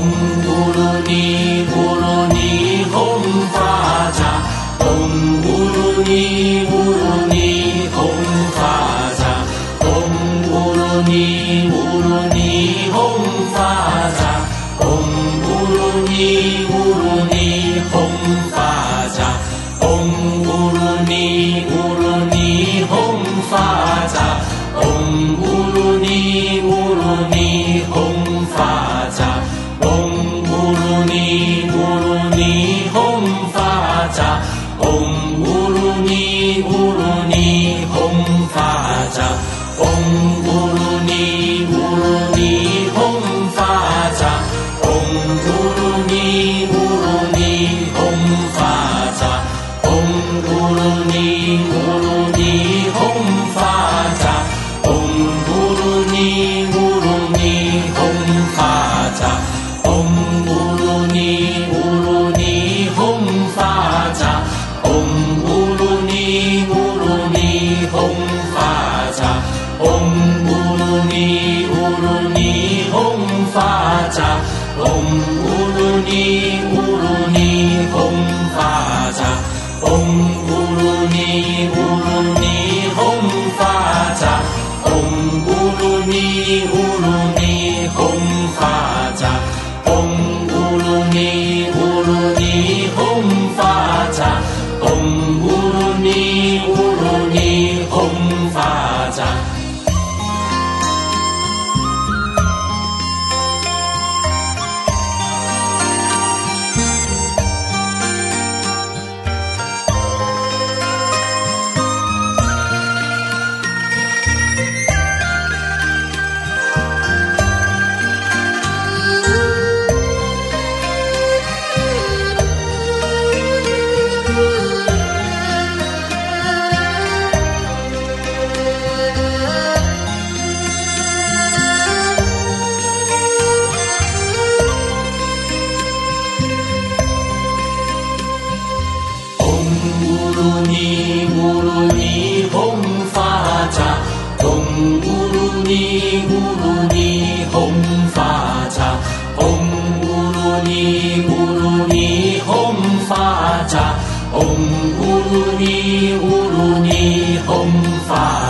home. 葫芦里葫芦里红房 fire.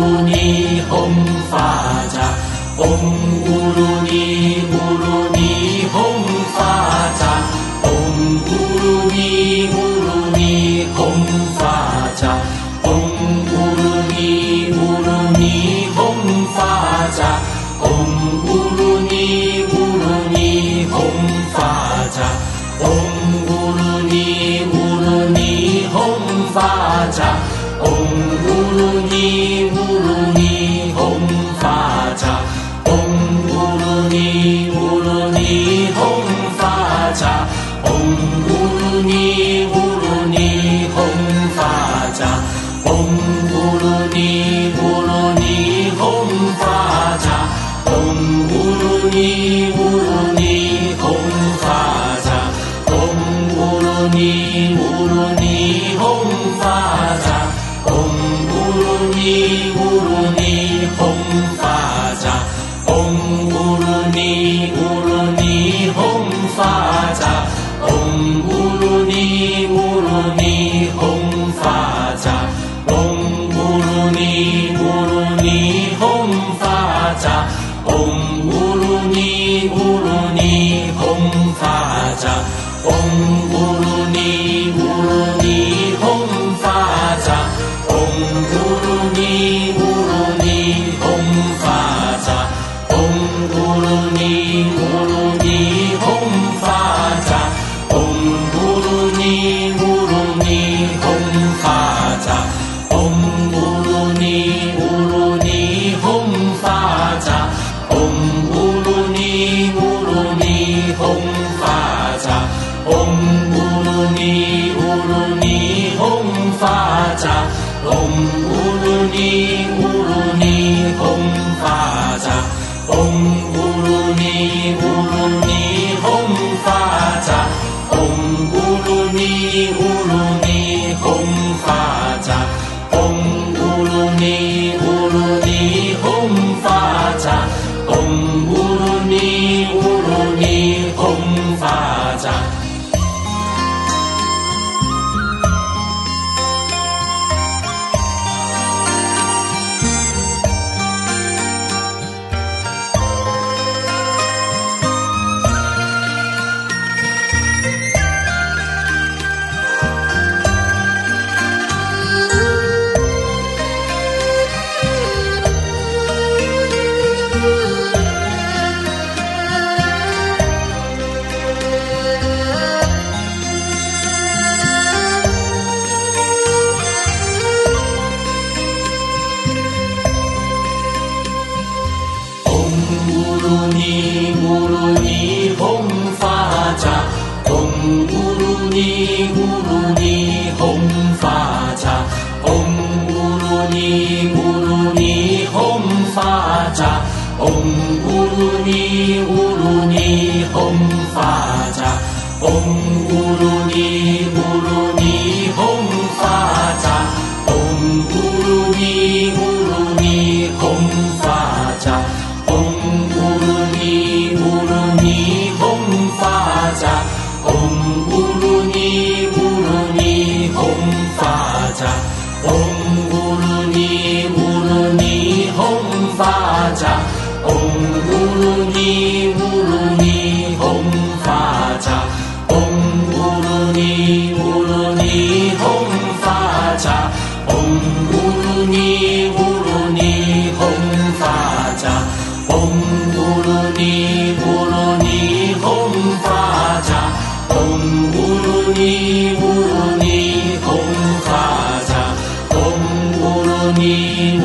우르니 홍파자. 옴 우르니 우르니 홍파자. 옴 우르니 우르니 홍파 喳 You.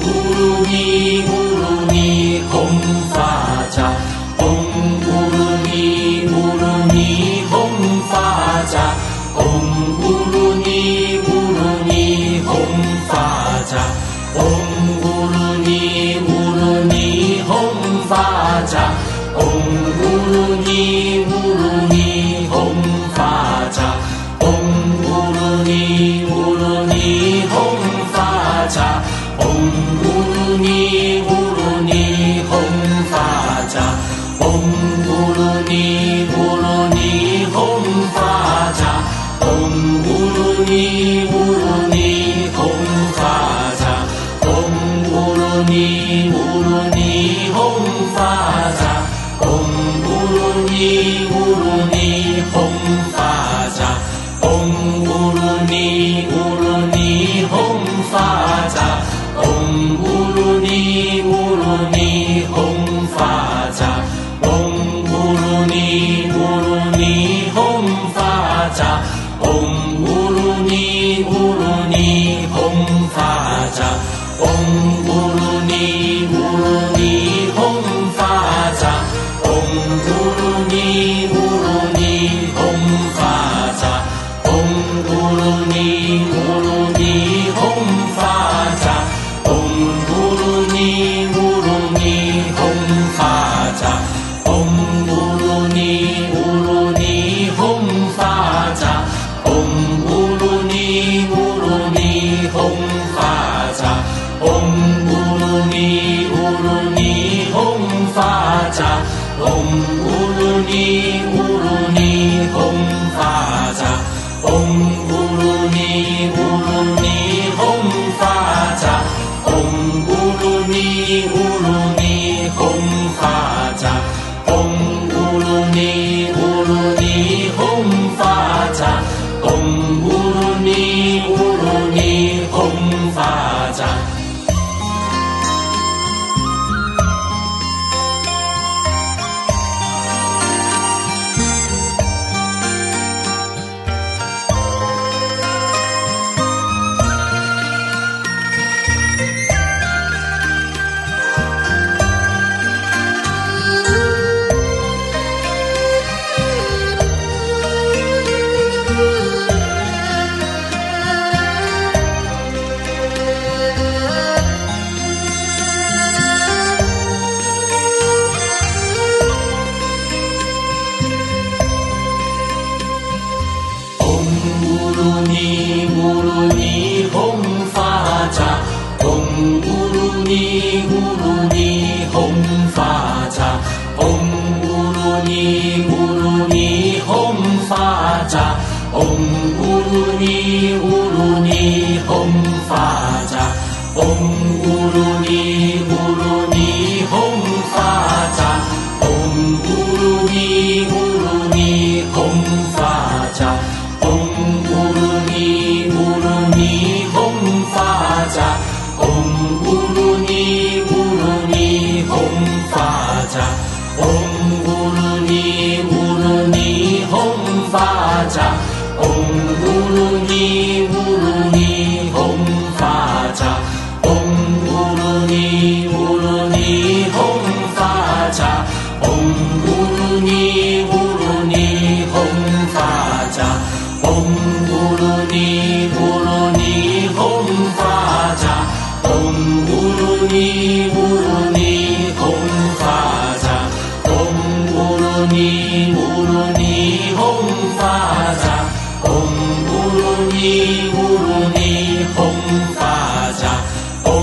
구름이 구름이 홍파자. 옹구름이 구름이 홍파자. 옹구름이 구름이 홍파자. 옹구름이 구름이 홍파자. 옹구름이 You.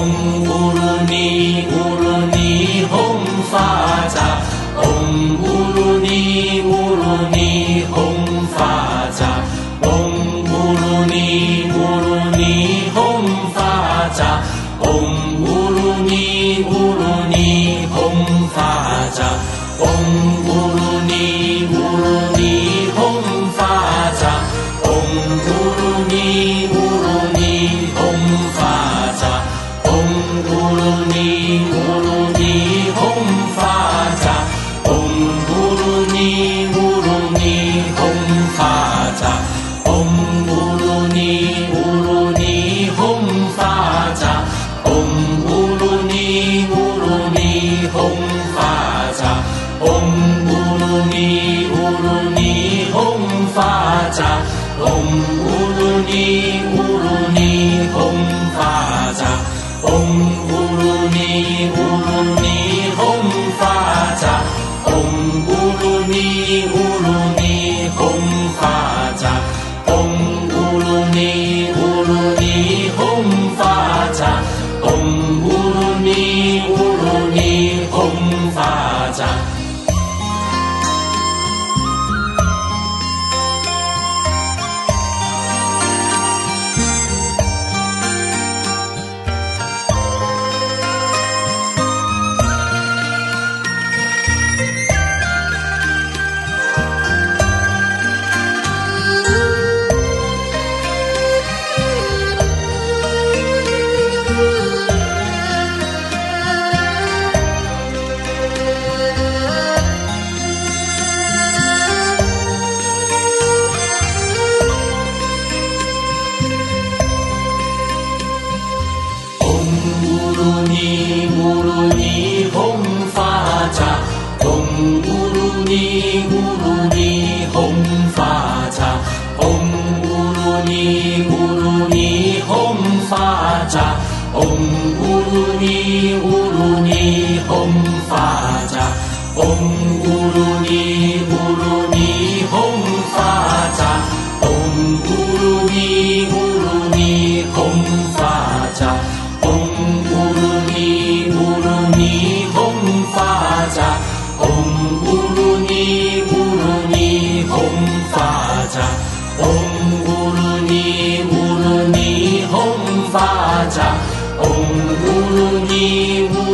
无论你无论你红发 أم أذني 法嗡咕噜尼咕噜尼吽法扎，嗡咕噜尼。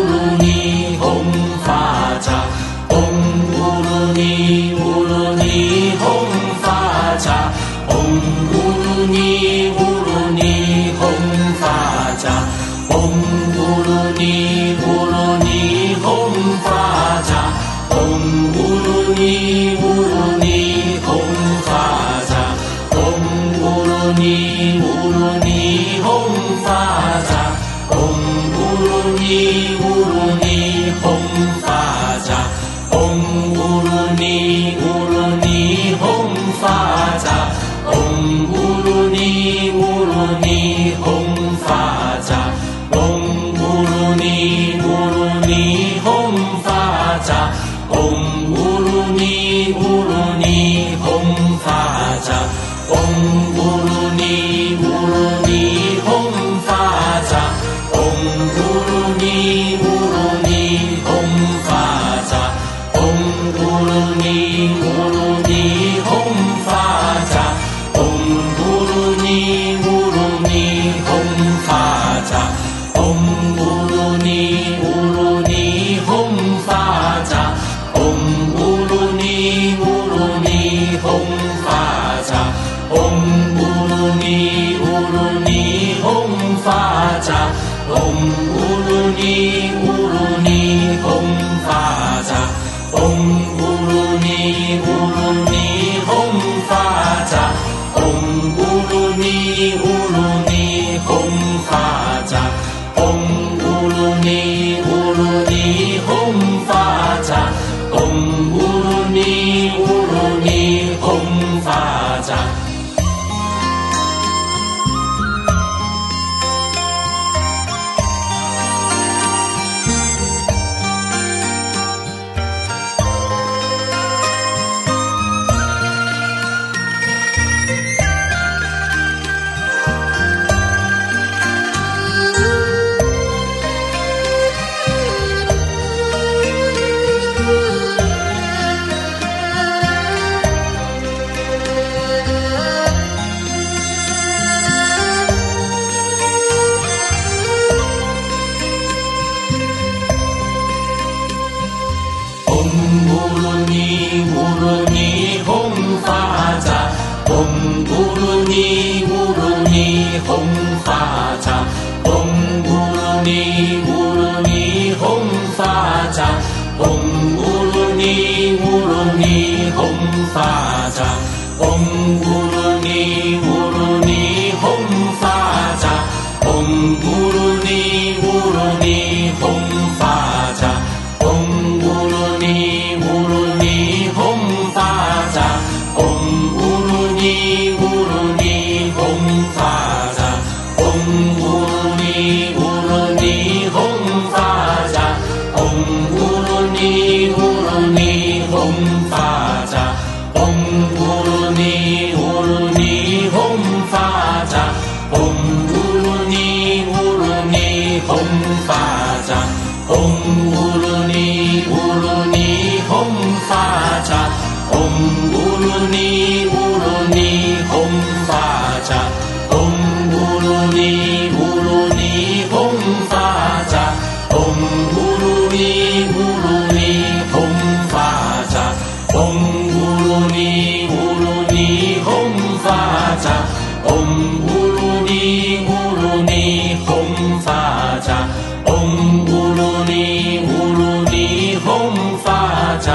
扎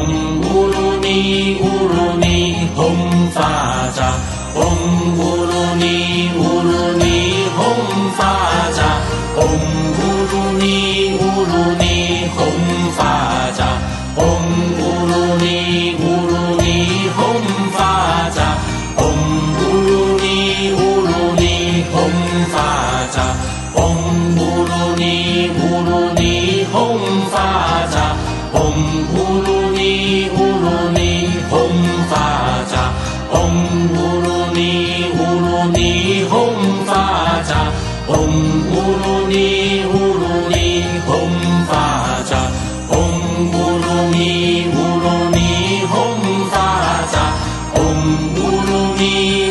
งค์อุรุณีอุรุ me.